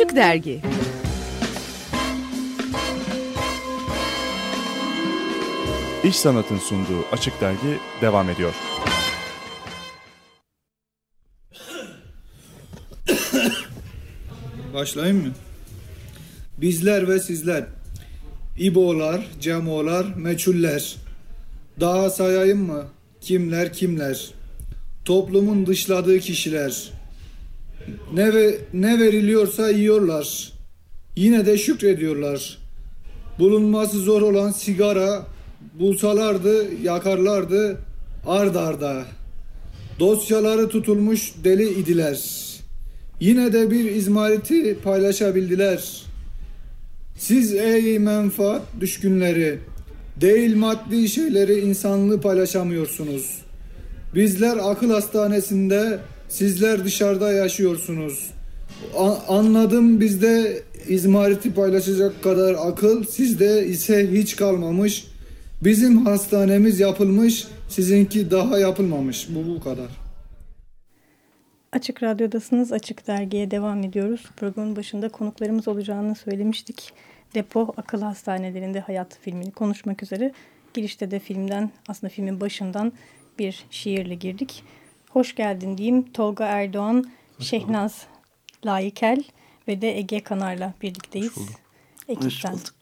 Açık Dergi İş Sanat'ın sunduğu Açık Dergi devam ediyor. Başlayayım mı? Bizler ve sizler, İbolar, Cemolar, Meçhuller. Daha sayayım mı? Kimler kimler? Toplumun dışladığı kişiler. Ne, ne veriliyorsa yiyorlar. Yine de şükrediyorlar. Bulunması zor olan sigara bulsalardı yakarlardı ard arda. Dosyaları tutulmuş deli idiler. Yine de bir izmariti paylaşabildiler. Siz ey menfaat düşkünleri, değil maddi şeyleri insanlığı paylaşamıyorsunuz. Bizler akıl hastanesinde, sizler dışarıda yaşıyorsunuz. A- anladım bizde izmariti paylaşacak kadar akıl, sizde ise hiç kalmamış. Bizim hastanemiz yapılmış, sizinki daha yapılmamış. Bu bu kadar. Açık Radyo'dasınız. Açık Dergi'ye devam ediyoruz. Programın başında konuklarımız olacağını söylemiştik. Depo Akıl Hastanelerinde Hayat filmini konuşmak üzere. Girişte de filmden, aslında filmin başından bir şiirle girdik. Hoş geldin diyeyim. Tolga Erdoğan, Şehnaz Layıkel ve de Ege Kanar'la birlikteyiz. Hoş bulduk. Ekipten. Hoş bulduk.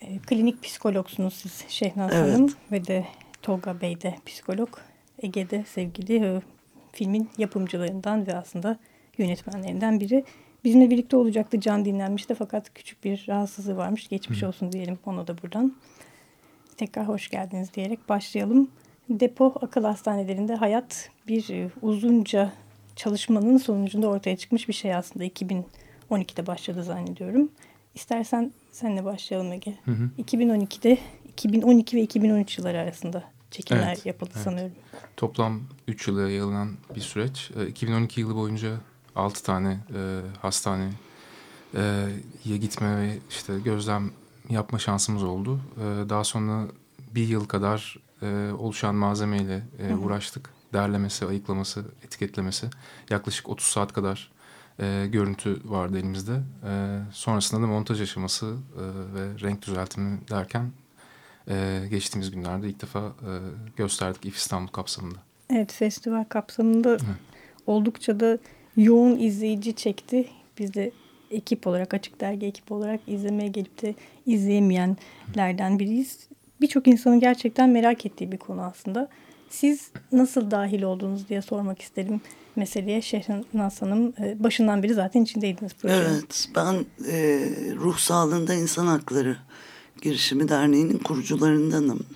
E, klinik psikologsunuz siz Şehnaz Evet. Hanım ve de Tolga Bey de psikolog. Ege'de sevgili e, filmin yapımcılarından ve aslında yönetmenlerinden biri. Bizimle birlikte olacaktı Can dinlenmişti fakat küçük bir rahatsızlığı varmış. Geçmiş olsun diyelim ona da buradan. Tekrar hoş geldiniz diyerek başlayalım. Depo akıl hastanelerinde hayat bir e, uzunca çalışmanın sonucunda ortaya çıkmış bir şey aslında. 2012'de başladı zannediyorum. İstersen senle başlayalım Ege. 2012'de 2012 ve 2013 yılları arasında çekimler Evet, yapıldı evet. sanıyorum. Toplam 3 yıla yayılan bir süreç. Ee, 2012 yılı boyunca 6 tane e, hastaneye gitme ve işte gözlem yapma şansımız oldu. Ee, daha sonra bir yıl kadar e, oluşan malzemeyle e, uğraştık. Derlemesi, ayıklaması, etiketlemesi. Yaklaşık 30 saat kadar e, görüntü vardı elimizde. E, sonrasında da montaj aşaması e, ve renk düzeltimi derken e, geçtiğimiz günlerde ilk defa e, gösterdik İF İstanbul kapsamında. Evet festival kapsamında oldukça da yoğun izleyici çekti. Biz de ekip olarak Açık Dergi ekip olarak izlemeye gelip de izleyemeyenlerden biriyiz. Birçok insanın gerçekten merak ettiği bir konu aslında. Siz nasıl dahil oldunuz diye sormak istedim meseleye. Şehnaz Hanım e, başından beri zaten içindeydiniz projenin. Evet, ben e, Ruh Sağlığında İnsan Hakları Girişimi Derneği'nin kurucularındanım.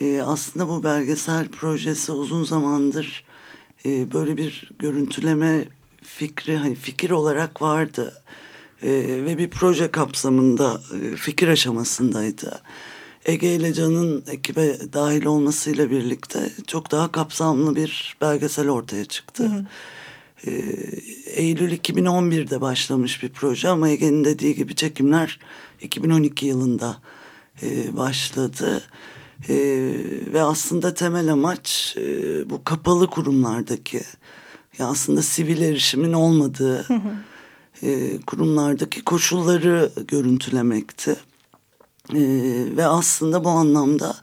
E, aslında bu belgesel projesi uzun zamandır e, böyle bir görüntüleme fikri, hani fikir olarak vardı. E, ve bir proje kapsamında e, fikir aşamasındaydı. Ege ile Can'ın ekibe dahil olmasıyla birlikte çok daha kapsamlı bir belgesel ortaya çıktı. Ee, Eylül 2011'de başlamış bir proje ama Ege'nin dediği gibi çekimler 2012 yılında e, başladı. E, ve aslında temel amaç e, bu kapalı kurumlardaki ya aslında sivil erişimin olmadığı e, kurumlardaki koşulları görüntülemekti. E, ve aslında bu anlamda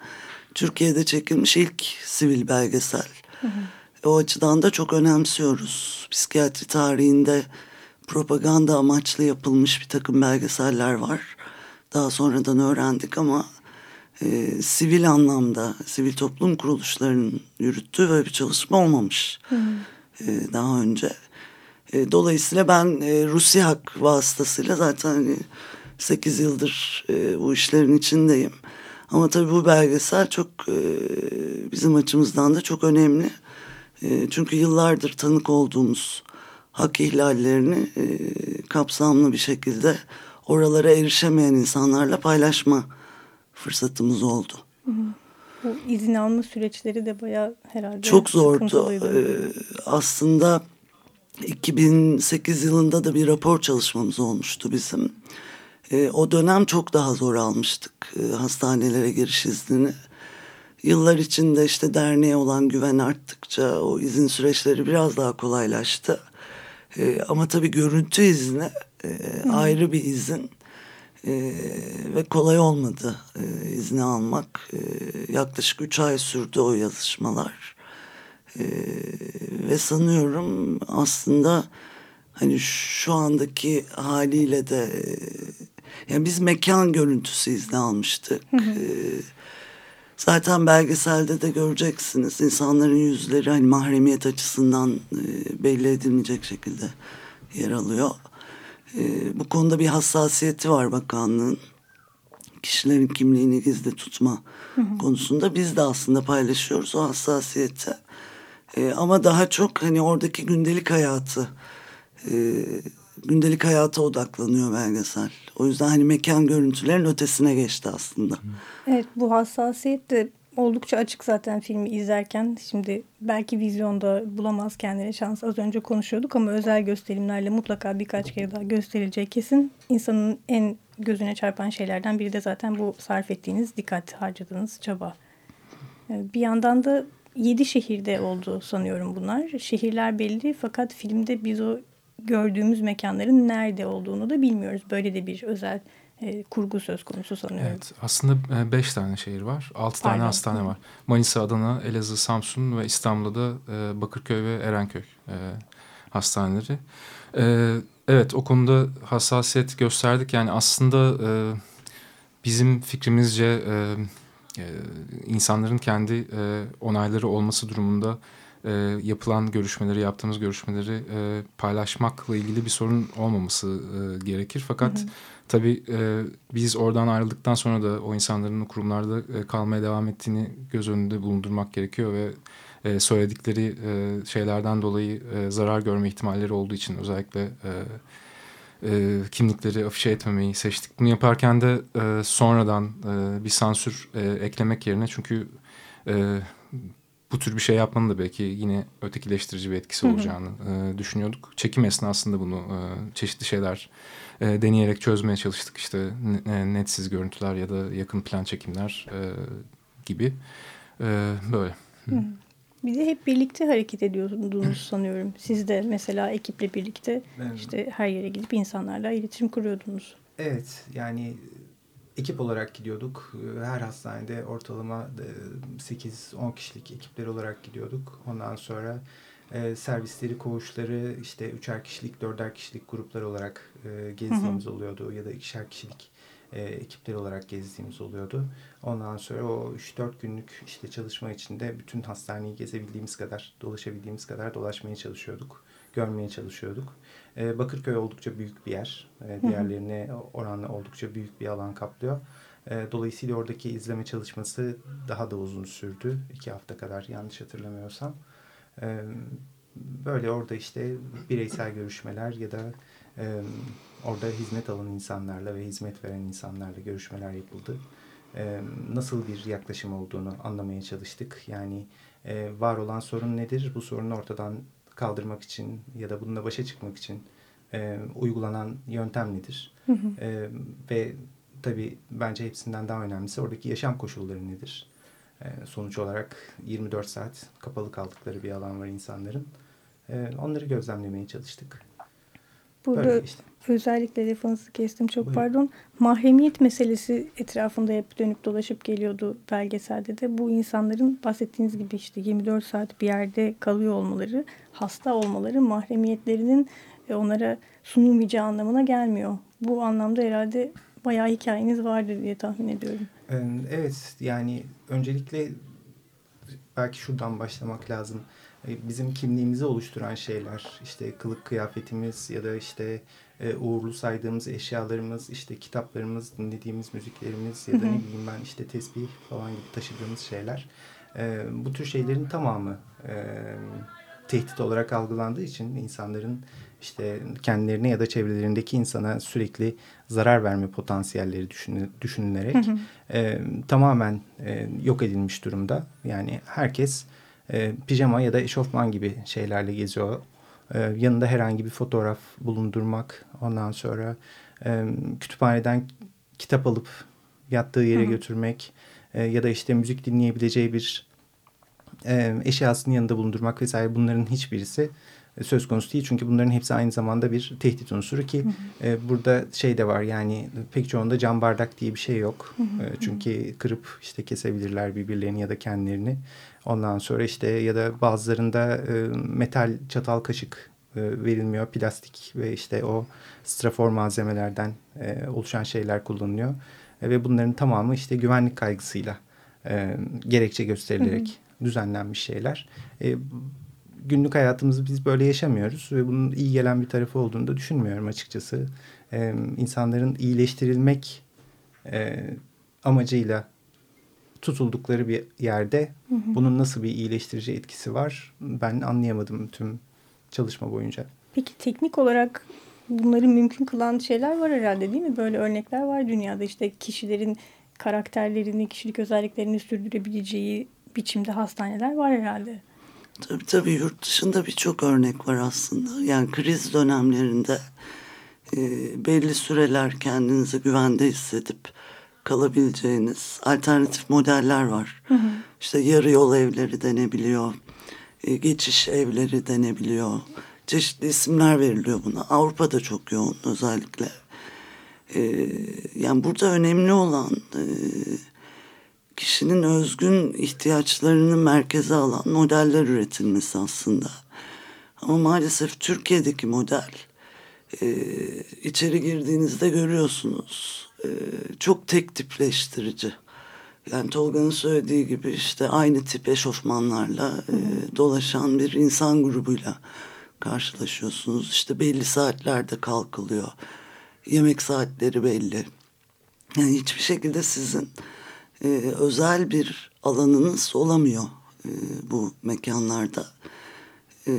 Türkiye'de çekilmiş ilk sivil belgesel. O açıdan da çok önemsiyoruz. Psikiyatri tarihinde propaganda amaçlı yapılmış bir takım belgeseller var. Daha sonradan öğrendik ama e, sivil anlamda sivil toplum kuruluşlarının yürüttüğü böyle bir çalışma olmamış e, daha önce. E, dolayısıyla ben e, Rusiyak vasıtasıyla zaten hani 8 yıldır e, bu işlerin içindeyim. Ama tabii bu belgesel çok e, bizim açımızdan da çok önemli. E, çünkü yıllardır tanık olduğumuz hak ihlallerini e, kapsamlı bir şekilde oralara erişemeyen insanlarla paylaşma fırsatımız oldu. Bu izin alma süreçleri de bayağı herhalde Çok zordu. Ee, aslında 2008 yılında da bir rapor çalışmamız olmuştu bizim. Ee, o dönem çok daha zor almıştık e, hastanelere giriş iznini. Yıllar içinde işte derneğe olan güven arttıkça o izin süreçleri biraz daha kolaylaştı. E, ama tabii görüntü izni e, ayrı bir izin e, ve kolay olmadı e, izni almak. E, yaklaşık üç ay sürdü o yazışmalar. E, ve sanıyorum aslında hani şu andaki haliyle de e, yani biz mekan görüntüsü izni almıştık. Hı hı. E, zaten belgeselde de göreceksiniz insanların yüzleri hani mahremiyet açısından e, belli edilmeyecek şekilde yer alıyor. E, bu konuda bir hassasiyeti var bakanlığın. Kişilerin kimliğini gizli tutma hı hı. konusunda biz de aslında paylaşıyoruz o hassasiyeti. E, ama daha çok hani oradaki gündelik hayatı e, gündelik hayata odaklanıyor belgesel. O yüzden hani mekan görüntülerin ötesine geçti aslında. Evet bu hassasiyet de oldukça açık zaten filmi izlerken. Şimdi belki vizyonda bulamaz kendine şans az önce konuşuyorduk ama özel gösterimlerle mutlaka birkaç kere daha gösterileceği kesin. İnsanın en gözüne çarpan şeylerden biri de zaten bu sarf ettiğiniz dikkat harcadığınız çaba. Ee, bir yandan da yedi şehirde oldu sanıyorum bunlar. Şehirler belli fakat filmde biz o gördüğümüz mekanların nerede olduğunu da bilmiyoruz. Böyle de bir özel e, kurgu söz konusu sanıyorum. Evet aslında e, beş tane şehir var. Altı tane hastane var. Manisa, Adana, Elazığ, Samsun ve İstanbul'da e, Bakırköy ve Erenköy e, hastaneleri. E, evet o konuda hassasiyet gösterdik. Yani aslında e, bizim fikrimizce e, e, insanların kendi e, onayları olması durumunda e, yapılan görüşmeleri, yaptığımız görüşmeleri e, paylaşmakla ilgili bir sorun olmaması e, gerekir. Fakat hı hı. tabii e, biz oradan ayrıldıktan sonra da o insanların kurumlarda e, kalmaya devam ettiğini göz önünde bulundurmak gerekiyor ve e, söyledikleri e, şeylerden dolayı e, zarar görme ihtimalleri olduğu için özellikle e, e, kimlikleri afişe etmemeyi seçtik. Bunu yaparken de e, sonradan e, bir sansür e, eklemek yerine çünkü e, bu tür bir şey yapmanın da belki yine ötekileştirici bir etkisi olacağını E, düşünüyorduk. Çekim esnasında bunu e, çeşitli şeyler e, deneyerek çözmeye çalıştık. İşte e, netsiz görüntüler ya da yakın plan çekimler e, gibi e, böyle. Hı. Bir de hep birlikte hareket ediyordunuz sanıyorum. Siz de mesela ekiple birlikte evet. işte her yere gidip insanlarla iletişim kuruyordunuz. Evet yani ekip olarak gidiyorduk. Her hastanede ortalama 8-10 kişilik ekipler olarak gidiyorduk. Ondan sonra e, servisleri, koğuşları işte üçer kişilik, dörder kişilik gruplar olarak e, gezdiğimiz hı hı. oluyordu. Ya da ikişer kişilik e, ekipler olarak gezdiğimiz oluyordu. Ondan sonra o 3-4 günlük işte çalışma içinde bütün hastaneyi gezebildiğimiz kadar, dolaşabildiğimiz kadar dolaşmaya çalışıyorduk. Görmeye çalışıyorduk. E, Bakırköy oldukça büyük bir yer. E, diğerlerine oranla oldukça büyük bir alan kaplıyor. E, dolayısıyla oradaki izleme çalışması daha da uzun sürdü. iki hafta kadar yanlış hatırlamıyorsam. E, böyle orada işte bireysel görüşmeler ya da e, orada hizmet alan insanlarla ve hizmet veren insanlarla görüşmeler yapıldı. E, nasıl bir yaklaşım olduğunu anlamaya çalıştık. Yani e, var olan sorun nedir? Bu sorunu ortadan kaldırmak için ya da bununla başa çıkmak için e, uygulanan yöntem nedir? Hı hı. E, ve tabii bence hepsinden daha önemlisi oradaki yaşam koşulları nedir? E, sonuç olarak 24 saat kapalı kaldıkları bir alan var insanların. E, onları gözlemlemeye çalıştık. Burada işte. özellikle lafınızı kestim çok Buyurun. pardon. Mahremiyet meselesi etrafında hep dönüp dolaşıp geliyordu belgeselde de. Bu insanların bahsettiğiniz gibi işte 24 saat bir yerde kalıyor olmaları, hasta olmaları mahremiyetlerinin e, onlara sunulmayacağı anlamına gelmiyor. Bu anlamda herhalde bayağı hikayeniz vardır diye tahmin ediyorum. Evet yani öncelikle belki şuradan başlamak lazım. E, bizim kimliğimizi oluşturan şeyler işte kılık kıyafetimiz ya da işte e, uğurlu saydığımız eşyalarımız işte kitaplarımız dinlediğimiz müziklerimiz ya da ne bileyim ben işte tesbih falan gibi taşıdığımız şeyler. E, bu tür şeylerin tamamı tehdit olarak algılandığı için insanların işte kendilerine ya da çevrelerindeki insana sürekli zarar verme potansiyelleri düşünülerek e, tamamen e, yok edilmiş durumda. Yani herkes e, pijama ya da eşofman gibi şeylerle geziyor. E, yanında herhangi bir fotoğraf bulundurmak, ondan sonra e, kütüphaneden kitap alıp yattığı yere Hı -hı. götürmek e, ya da işte müzik dinleyebileceği bir e, eşyasının yanında bulundurmak vesaire bunların hiçbirisi söz konusu değil. Çünkü bunların hepsi aynı zamanda bir tehdit unsuru ki e, burada şey de var yani pek çoğunda cam bardak diye bir şey yok. E, çünkü kırıp işte kesebilirler birbirlerini ya da kendilerini. Ondan sonra işte ya da bazılarında e, metal çatal kaşık e, verilmiyor. Plastik ve işte o strafor malzemelerden e, oluşan şeyler kullanılıyor. E, ve bunların tamamı işte güvenlik kaygısıyla e, gerekçe gösterilerek düzenlenmiş şeyler. Günlük hayatımızı biz böyle yaşamıyoruz ve bunun iyi gelen bir tarafı olduğunu da düşünmüyorum açıkçası. E, insanların iyileştirilmek e, amacıyla tutuldukları bir yerde bunun nasıl bir iyileştirici etkisi var ben anlayamadım tüm çalışma boyunca. Peki teknik olarak bunları mümkün kılan şeyler var herhalde değil mi? Böyle örnekler var dünyada işte kişilerin karakterlerini, kişilik özelliklerini sürdürebileceği biçimde hastaneler var herhalde. Tabii tabii yurt dışında birçok örnek var aslında. Yani kriz dönemlerinde e, belli süreler kendinizi güvende hissedip kalabileceğiniz alternatif modeller var. Hı hı. İşte yarı yol evleri denebiliyor, e, geçiş evleri denebiliyor. Çeşitli isimler veriliyor buna. Avrupa'da çok yoğun özellikle. E, yani burada önemli olan e, kişinin özgün ihtiyaçlarını merkeze alan modeller üretilmesi aslında. Ama maalesef Türkiye'deki model e, içeri girdiğinizde görüyorsunuz e, çok tek tipleştirici. Yani Tolga'nın söylediği gibi işte aynı tip eşofmanlarla e, dolaşan bir insan grubuyla karşılaşıyorsunuz. İşte belli saatlerde kalkılıyor. Yemek saatleri belli. Yani hiçbir şekilde sizin e, özel bir alanınız olamıyor e, bu mekanlarda. E,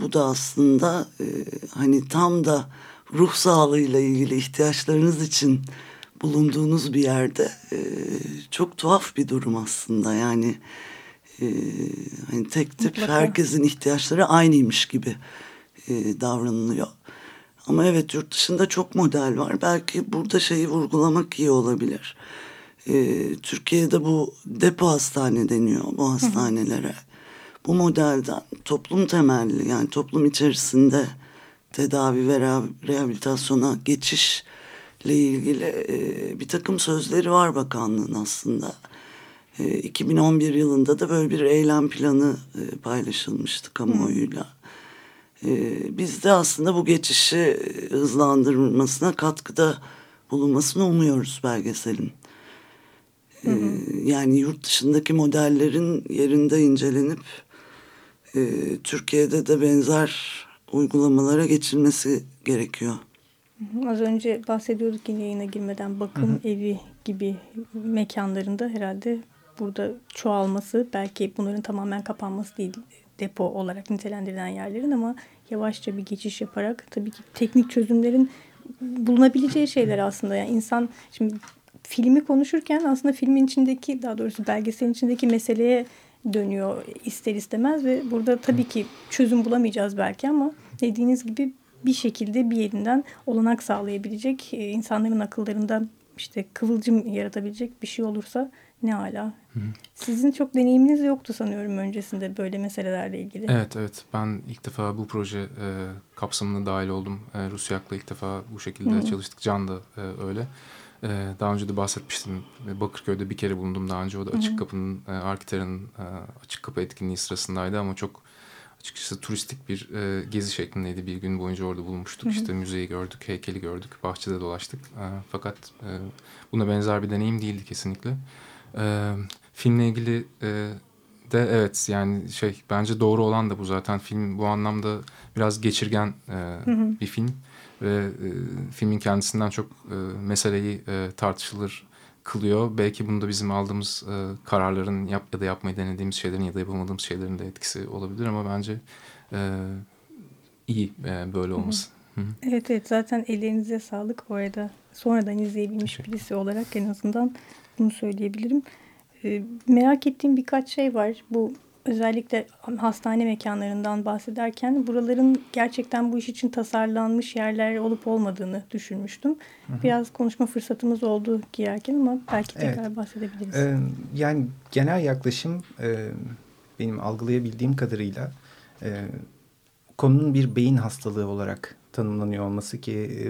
bu da aslında e, hani tam da ruh sağlığıyla ilgili ihtiyaçlarınız için bulunduğunuz bir yerde e, çok tuhaf bir durum aslında. Yani e, hani tek tip Mutlaka. herkesin ihtiyaçları aynıymış gibi e, davranılıyor. Ama evet yurt dışında çok model var. Belki burada şeyi vurgulamak iyi olabilir. E, Türkiye'de bu depo hastane deniyor bu hastanelere. Bu modelden toplum temelli yani toplum içerisinde tedavi ve rehabilitasyona geçişle ilgili e, bir takım sözleri var bakanlığın aslında. E, 2011 yılında da böyle bir eylem planı e, paylaşılmıştı kamuoyuyla. E, biz de aslında bu geçişi hızlandırılmasına katkıda bulunmasını umuyoruz belgeselin. Hı hı. Yani yurt dışındaki modellerin yerinde incelenip e, Türkiye'de de benzer uygulamalara geçilmesi gerekiyor. Az önce bahsediyorduk yine yayına girmeden bakım hı hı. evi gibi mekanlarında herhalde burada çoğalması belki bunların tamamen kapanması değil depo olarak nitelendirilen yerlerin ama yavaşça bir geçiş yaparak tabii ki teknik çözümlerin bulunabileceği şeyler aslında. Yani insan şimdi filmi konuşurken aslında filmin içindeki daha doğrusu belgeselin içindeki meseleye dönüyor ister istemez ve burada tabii ki çözüm bulamayacağız belki ama dediğiniz gibi bir şekilde bir yerinden olanak sağlayabilecek e, insanların akıllarında işte kıvılcım yaratabilecek bir şey olursa ne hala. Sizin çok deneyiminiz yoktu sanıyorum öncesinde böyle meselelerle ilgili. Evet evet ben ilk defa bu proje e, kapsamına dahil oldum. E, Rusyak'la ilk defa bu şekilde Hı-hı. çalıştık. Can da e, öyle. Ee, daha önce de bahsetmiştim. Bakırköy'de bir kere bulundum daha önce. O da Açık Kapı'nın, e, Arkiter'in e, Açık Kapı etkinliği sırasındaydı ama çok açıkçası turistik bir e, gezi şeklindeydi. Bir gün boyunca orada bulunmuştuk. İşte müzeyi gördük, heykeli gördük, bahçede dolaştık. Fakat buna benzer bir deneyim değildi kesinlikle. Filmle ilgili de evet yani şey bence doğru olan da bu zaten. Film bu anlamda biraz geçirgen bir film ve e, filmin kendisinden çok e, meseleyi e, tartışılır kılıyor. Belki bunda bizim aldığımız e, kararların yap ya da yapmayı denediğimiz şeylerin ya da yapamadığımız şeylerin de etkisi olabilir ama bence e, iyi e, böyle olması. Hı -hı. Evet evet zaten ellerinize sağlık bu arada. Sonradan izleyebilmiş birisi olarak en azından bunu söyleyebilirim. E, merak ettiğim birkaç şey var. Bu özellikle hastane mekanlarından bahsederken buraların gerçekten bu iş için tasarlanmış yerler olup olmadığını düşünmüştüm. Hı hı. Biraz konuşma fırsatımız oldu girerken ama belki tekrar evet. bahsedebiliriz. Ee, yani genel yaklaşım e, benim algılayabildiğim kadarıyla e, konunun bir beyin hastalığı olarak tanımlanıyor olması ki e,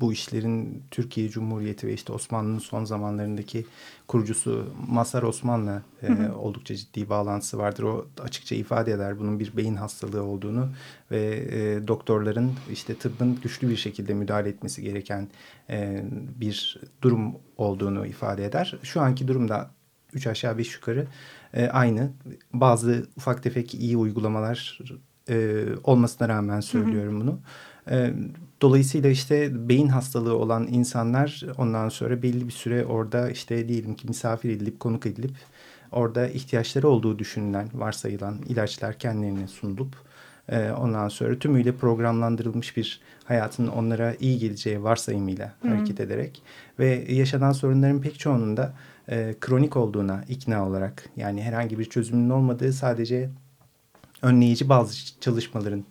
bu işlerin Türkiye Cumhuriyeti ve işte Osmanlı'nın son zamanlarındaki kurucusu Mazhar Osman'la e, oldukça ciddi bağlantısı vardır. O açıkça ifade eder bunun bir beyin hastalığı olduğunu ve e, doktorların işte tıbbın güçlü bir şekilde müdahale etmesi gereken e, bir durum olduğunu ifade eder. Şu anki durumda üç aşağı beş yukarı e, aynı. Bazı ufak tefek iyi uygulamalar e, olmasına rağmen söylüyorum hı hı. bunu. E, dolayısıyla işte beyin hastalığı olan insanlar ondan sonra belli bir süre orada işte diyelim ki misafir edilip konuk edilip orada ihtiyaçları olduğu düşünülen varsayılan ilaçlar kendilerine sunulup e, ondan sonra tümüyle programlandırılmış bir hayatın onlara iyi geleceği varsayımıyla Hı. hareket ederek ve yaşanan sorunların pek çoğunun da e, kronik olduğuna ikna olarak yani herhangi bir çözümün olmadığı sadece önleyici bazı çalışmaların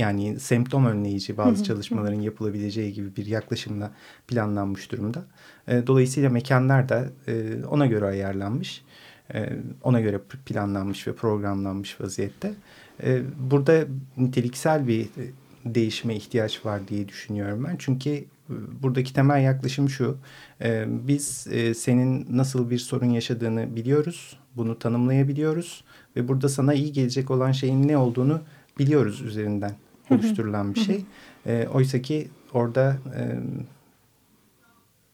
yani semptom önleyici bazı çalışmaların yapılabileceği gibi bir yaklaşımla planlanmış durumda. E, dolayısıyla mekanlar da e, ona göre ayarlanmış, e, ona göre planlanmış ve programlanmış vaziyette. E, burada niteliksel bir değişime ihtiyaç var diye düşünüyorum ben. Çünkü buradaki temel yaklaşım şu. E, biz e, senin nasıl bir sorun yaşadığını biliyoruz. Bunu tanımlayabiliyoruz. Ve burada sana iyi gelecek olan şeyin ne olduğunu biliyoruz üzerinden oluşturulan bir şey. E, Oysa ki orada e,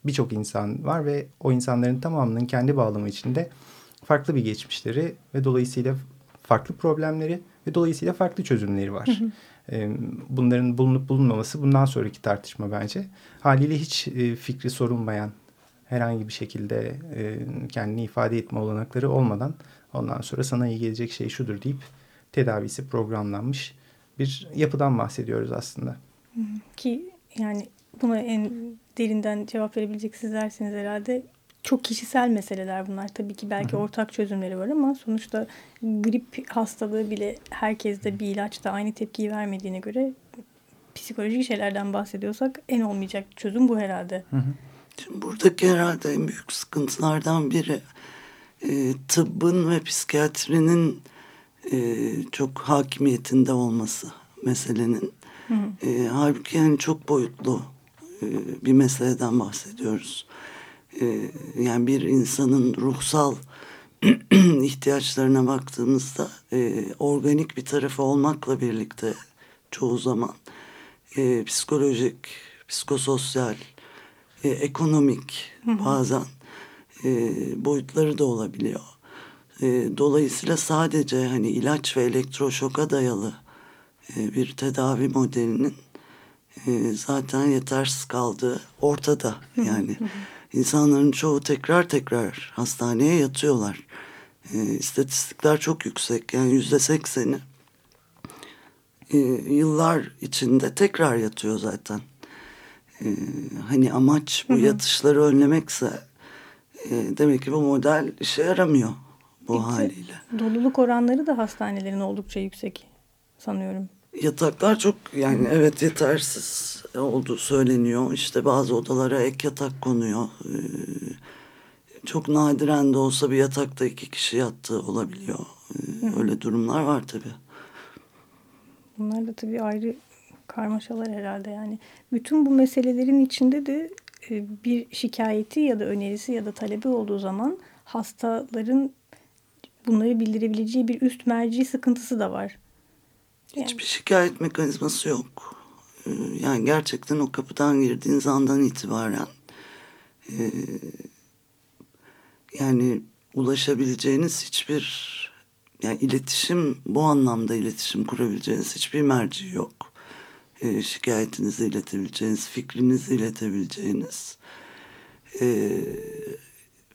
birçok insan var ve o insanların tamamının kendi bağlamı içinde farklı bir geçmişleri ve dolayısıyla farklı problemleri ve dolayısıyla farklı çözümleri var. E, bunların bulunup bulunmaması bundan sonraki tartışma bence. Haliyle hiç e, fikri sorulmayan herhangi bir şekilde e, kendini ifade etme olanakları olmadan ondan sonra sana iyi gelecek şey şudur deyip tedavisi programlanmış bir yapıdan bahsediyoruz aslında. Ki yani buna en derinden cevap verebilecek sizlersiniz herhalde. Çok kişisel meseleler bunlar. Tabii ki belki Hı-hı. ortak çözümleri var ama sonuçta grip hastalığı bile herkeste bir ilaçta aynı tepkiyi vermediğine göre psikolojik şeylerden bahsediyorsak en olmayacak çözüm bu herhalde. Hı hı. Şimdi buradaki herhalde en büyük sıkıntılardan biri e, tıbbın ve psikiyatrinin e, çok hakimiyetinde olması meselenin. Hı hı. E, halbuki yani çok boyutlu e, bir meseleden bahsediyoruz. E, yani bir insanın ruhsal ihtiyaçlarına baktığımızda e, organik bir tarafı olmakla birlikte çoğu zaman e, psikolojik, psikososyal, e, ekonomik hı hı. bazen e, boyutları da olabiliyor. E, dolayısıyla sadece hani ilaç ve elektroşoka dayalı e, bir tedavi modelinin e, zaten yetersiz kaldığı ortada. Yani insanların çoğu tekrar tekrar hastaneye yatıyorlar. E, istatistikler çok yüksek. Yani yüzde sekseni e, yıllar içinde tekrar yatıyor zaten. E, hani amaç bu yatışları önlemekse e, demek ki bu model işe yaramıyor bu Peki, haliyle. Doluluk oranları da hastanelerin oldukça yüksek sanıyorum. Yataklar çok yani evet yetersiz olduğu söyleniyor. İşte bazı odalara ek yatak konuyor. Ee, çok nadiren de olsa bir yatakta iki kişi yattığı olabiliyor. Ee, öyle durumlar var tabii. Bunlar da tabii ayrı karmaşalar herhalde yani. Bütün bu meselelerin içinde de e, bir şikayeti ya da önerisi ya da talebi olduğu zaman hastaların bunları bildirebileceği bir üst merci sıkıntısı da var. Yani. Hiçbir şikayet mekanizması yok. Ee, yani gerçekten o kapıdan girdiğiniz andan itibaren e, yani ulaşabileceğiniz hiçbir yani iletişim bu anlamda iletişim kurabileceğiniz hiçbir merci yok. E, şikayetinizi iletebileceğiniz, fikrinizi iletebileceğiniz e,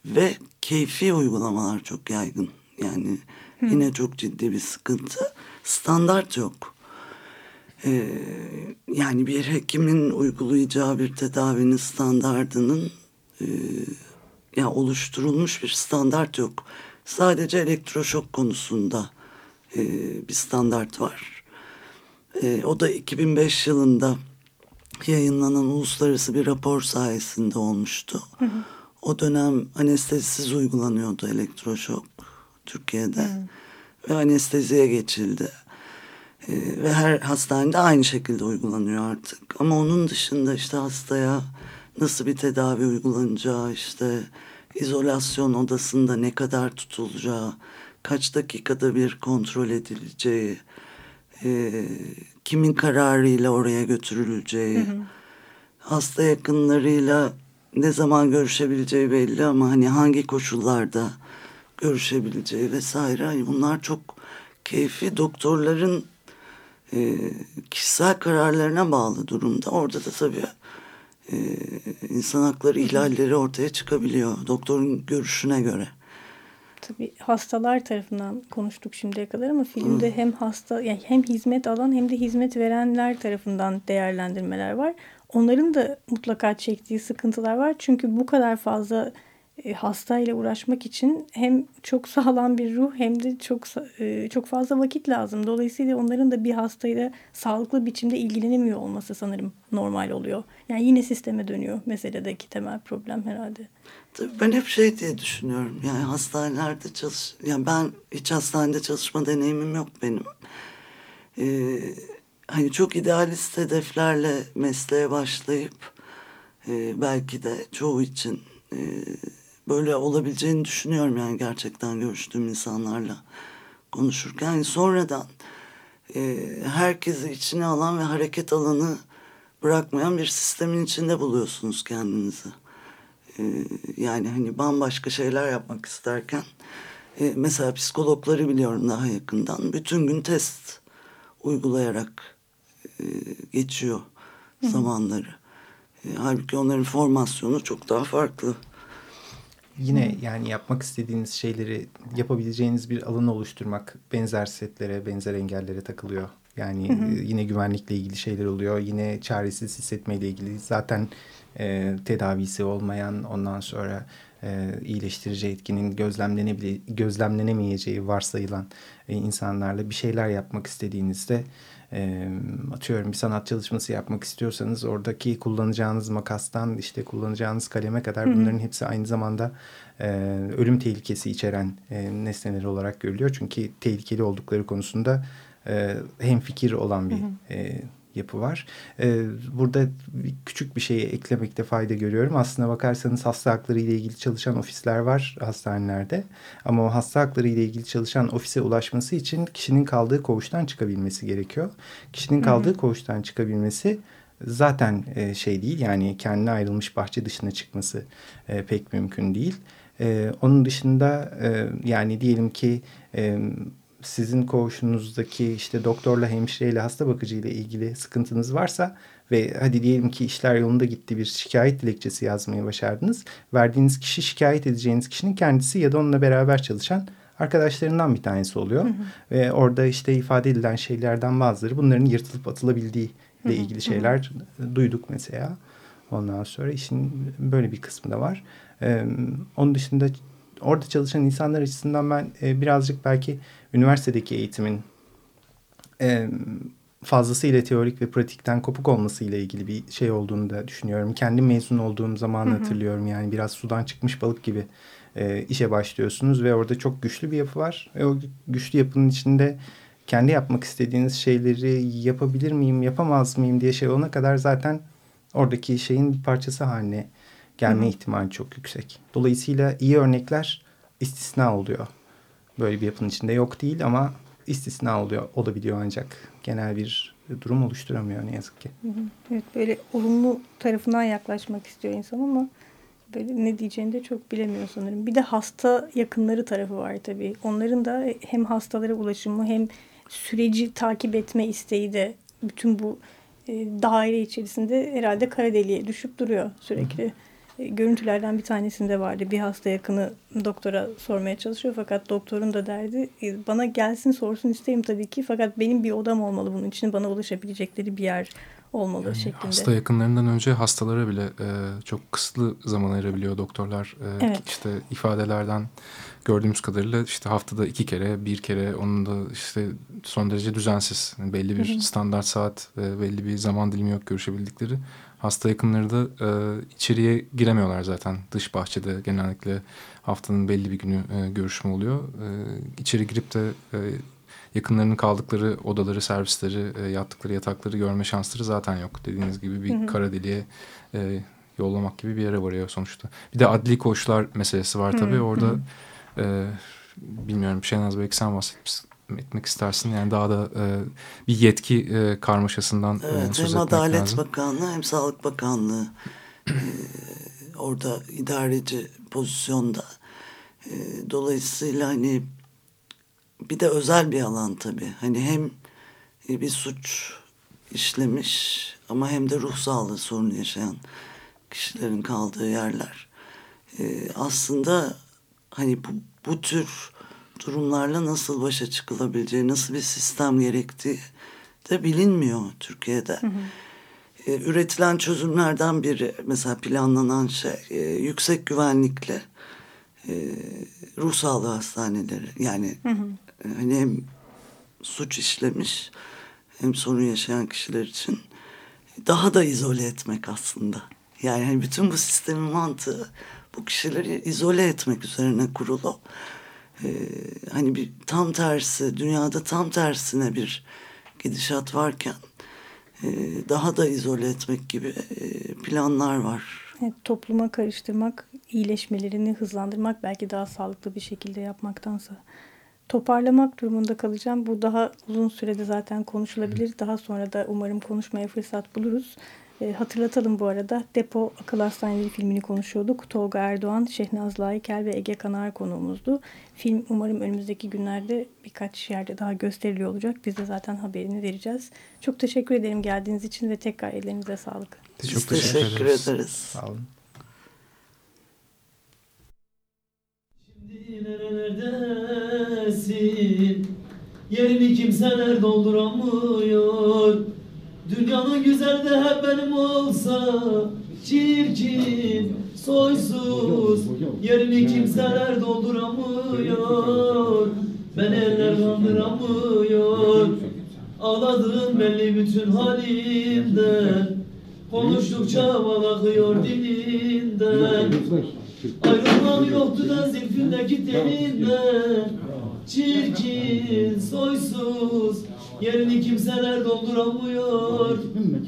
ve keyfi uygulamalar çok yaygın. Yani Hı. yine çok ciddi bir sıkıntı. Standart yok. Ee, yani bir hekimin uygulayacağı bir tedavinin standardının e, ya oluşturulmuş bir standart yok. Sadece elektroşok konusunda e, bir standart var. E, o da 2005 yılında yayınlanan uluslararası bir rapor sayesinde olmuştu. Hı hı. O dönem anestezisiz uygulanıyordu elektroşok. Türkiye'de. Hmm. Ve anesteziye geçildi. E, ve her hastanede aynı şekilde uygulanıyor artık. Ama onun dışında işte hastaya nasıl bir tedavi uygulanacağı, işte izolasyon odasında ne kadar tutulacağı, kaç dakikada bir kontrol edileceği, e, kimin kararıyla oraya götürüleceği, hasta yakınlarıyla ne zaman görüşebileceği belli ama hani hangi koşullarda görüşebileceği vesaire. Hani bunlar çok keyfi doktorların e, kişisel kararlarına bağlı durumda. Orada da tabii e, insan hakları ihlalleri ortaya çıkabiliyor doktorun görüşüne göre. Tabii hastalar tarafından konuştuk şimdiye kadar ama filmde hem hasta yani hem hizmet alan hem de hizmet verenler tarafından değerlendirmeler var. Onların da mutlaka çektiği sıkıntılar var. Çünkü bu kadar fazla e, hastayla uğraşmak için hem çok sağlam bir ruh hem de çok e, çok fazla vakit lazım. Dolayısıyla onların da bir hastayla sağlıklı biçimde ilgilenemiyor olması sanırım normal oluyor. Yani yine sisteme dönüyor meseledeki temel problem herhalde. Tabii ben hep şey diye düşünüyorum. Yani hastanelerde çalış... Yani ben hiç hastanede çalışma deneyimim yok benim. Ee, hani çok idealist hedeflerle mesleğe başlayıp e, belki de çoğu için e, böyle olabileceğini düşünüyorum yani gerçekten görüştüğüm insanlarla konuşurken. Sonradan e, herkesi içine alan ve hareket alanı bırakmayan bir sistemin içinde buluyorsunuz kendinizi. E, yani hani bambaşka şeyler yapmak isterken e, mesela psikologları biliyorum daha yakından. Bütün gün test uygulayarak e, geçiyor Hı. zamanları. E, halbuki onların formasyonu çok daha farklı. Yine yani yapmak istediğiniz şeyleri yapabileceğiniz bir alan oluşturmak benzer setlere, benzer engellere takılıyor. Yani hı hı. yine güvenlikle ilgili şeyler oluyor. Yine çaresiz hissetmeyle ilgili. Zaten e, tedavisi olmayan ondan sonra e, iyileştirici etkinin gözlemlenebile, gözlemlenemeyeceği varsayılan e, insanlarla bir şeyler yapmak istediğinizde e, atıyorum bir sanat çalışması yapmak istiyorsanız oradaki kullanacağınız makastan işte kullanacağınız kaleme kadar Hı-hı. bunların hepsi aynı zamanda e, ölüm tehlikesi içeren e, nesneler olarak görülüyor. Çünkü tehlikeli oldukları konusunda e, hem fikir olan bir e, yapı var. Ee, burada küçük bir şeyi eklemekte fayda görüyorum. Aslına bakarsanız hasta hakları ile ilgili çalışan ofisler var hastanelerde. Ama o hasta hakları ile ilgili çalışan ofise ulaşması için kişinin kaldığı koğuştan çıkabilmesi gerekiyor. Kişinin kaldığı Hı -hı. koğuştan çıkabilmesi zaten e, şey değil yani kendine ayrılmış bahçe dışına çıkması e, pek mümkün değil. E, onun dışında e, yani diyelim ki e, sizin koğuşunuzdaki işte doktorla, hemşireyle, hasta bakıcıyla ilgili sıkıntınız varsa ve hadi diyelim ki işler yolunda gitti bir şikayet dilekçesi yazmayı başardınız. Verdiğiniz kişi şikayet edeceğiniz kişinin kendisi ya da onunla beraber çalışan arkadaşlarından bir tanesi oluyor. Hı hı. Ve orada işte ifade edilen şeylerden bazıları bunların yırtılıp atılabildiği ile ilgili şeyler hı hı. duyduk mesela. Ondan sonra işin böyle bir kısmı da var. Ee, onun dışında orada çalışan insanlar açısından ben e, birazcık belki üniversitedeki eğitimin e, fazlasıyla teorik ve pratikten kopuk olmasıyla ilgili bir şey olduğunu da düşünüyorum. Kendim mezun olduğum zaman hatırlıyorum yani biraz sudan çıkmış balık gibi e, işe başlıyorsunuz ve orada çok güçlü bir yapı var. Ve o güçlü yapının içinde kendi yapmak istediğiniz şeyleri yapabilir miyim, yapamaz mıyım diye şey olana kadar zaten oradaki şeyin bir parçası haline gelme Hı ihtimali çok yüksek. Dolayısıyla iyi örnekler istisna oluyor. Böyle bir yapının içinde yok değil ama istisna oluyor, olabiliyor ancak genel bir durum oluşturamıyor ne yazık ki. Evet böyle olumlu tarafından yaklaşmak istiyor insan ama böyle ne diyeceğini de çok bilemiyor sanırım. Bir de hasta yakınları tarafı var tabii. Onların da hem hastalara ulaşımı hem süreci takip etme isteği de bütün bu e, daire içerisinde herhalde kara deliğe düşüp duruyor sürekli. Hı hı. E, görüntülerden bir tanesinde vardı. Bir hasta yakını doktora sormaya çalışıyor fakat doktorun da derdi e, bana gelsin sorsun isterim tabii ki fakat benim bir odam olmalı bunun için bana ulaşabilecekleri bir yer olmalı yani şeklinde. Hasta yakınlarından önce hastalara bile e, çok kısıtlı zaman ayırabiliyor doktorlar. E, evet. İşte ifadelerden gördüğümüz kadarıyla işte haftada iki kere, bir kere onun da işte son derece düzensiz. belli bir hı hı. standart saat ve belli bir zaman dilimi yok görüşebildikleri. Hasta yakınları da e, içeriye giremiyorlar zaten. Dış bahçede genellikle haftanın belli bir günü e, görüşme oluyor. E, içeri girip de e, yakınlarının kaldıkları odaları, servisleri, e, yattıkları yatakları görme şansları zaten yok. Dediğiniz gibi bir kara deliğe e, yollamak gibi bir yere varıyor sonuçta. Bir de adli koğuşlar meselesi var tabii. Orada e, bilmiyorum Şenaz belki sen bahsetmek istersin. Yani daha da e, bir yetki e, karmaşasından e, Evet, söz hem etmek Adalet lazım. Bakanlığı hem Sağlık Bakanlığı e, orada idareci pozisyonda. E, dolayısıyla hani bir de özel bir alan tabii. Hani hem bir suç işlemiş ama hem de ruh sağlığı sorunu yaşayan kişilerin kaldığı yerler. E, aslında hani bu, bu tür durumlarla nasıl başa çıkılabileceği, nasıl bir sistem gerektiği de bilinmiyor Türkiye'de. E, üretilen çözümlerden biri mesela planlanan şey e, yüksek güvenlikli e, ruh sağlığı hastaneleri yani e, hani hem suç işlemiş hem sorun yaşayan kişiler için daha da izole etmek aslında. Yani bütün bu sistemin mantığı bu kişileri izole etmek üzerine kurulu. Ee, hani bir tam tersi dünyada tam tersine bir gidişat varken e, daha da izole etmek gibi e, planlar var. Evet, topluma karıştırmak, iyileşmelerini hızlandırmak belki daha sağlıklı bir şekilde yapmaktansa toparlamak durumunda kalacağım. Bu daha uzun sürede zaten konuşulabilir. Daha sonra da umarım konuşmaya fırsat buluruz. E, hatırlatalım bu arada. Depo Akıl Hastaneleri filmini konuşuyorduk. Tolga Erdoğan, Şehnaz Layıkel ve Ege Kanar konuğumuzdu. Film umarım önümüzdeki günlerde birkaç yerde daha gösteriliyor olacak. Biz de zaten haberini vereceğiz. Çok teşekkür ederim geldiğiniz için ve tekrar ellerinize sağlık. Biz Çok teşekkür teşekkür ederiz. ederiz. Sağ olun. Şimdi nerelerdesin? Yerini kimseler dolduramıyor. Dünyanın güzeli de hep benim olsa çirkin, soysuz. Yerini kimseler dolduramıyor. Beni eller kandıramıyor. Ağladığın belli bütün halinden. Konuştukça bal akıyor dilinden. Ayrılmam yoktu da zilfindeki telinden Çirkin, soysuz Yerini kimseler dolduramıyor.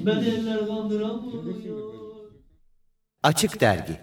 Ben eller kandıramıyor Açık Dergi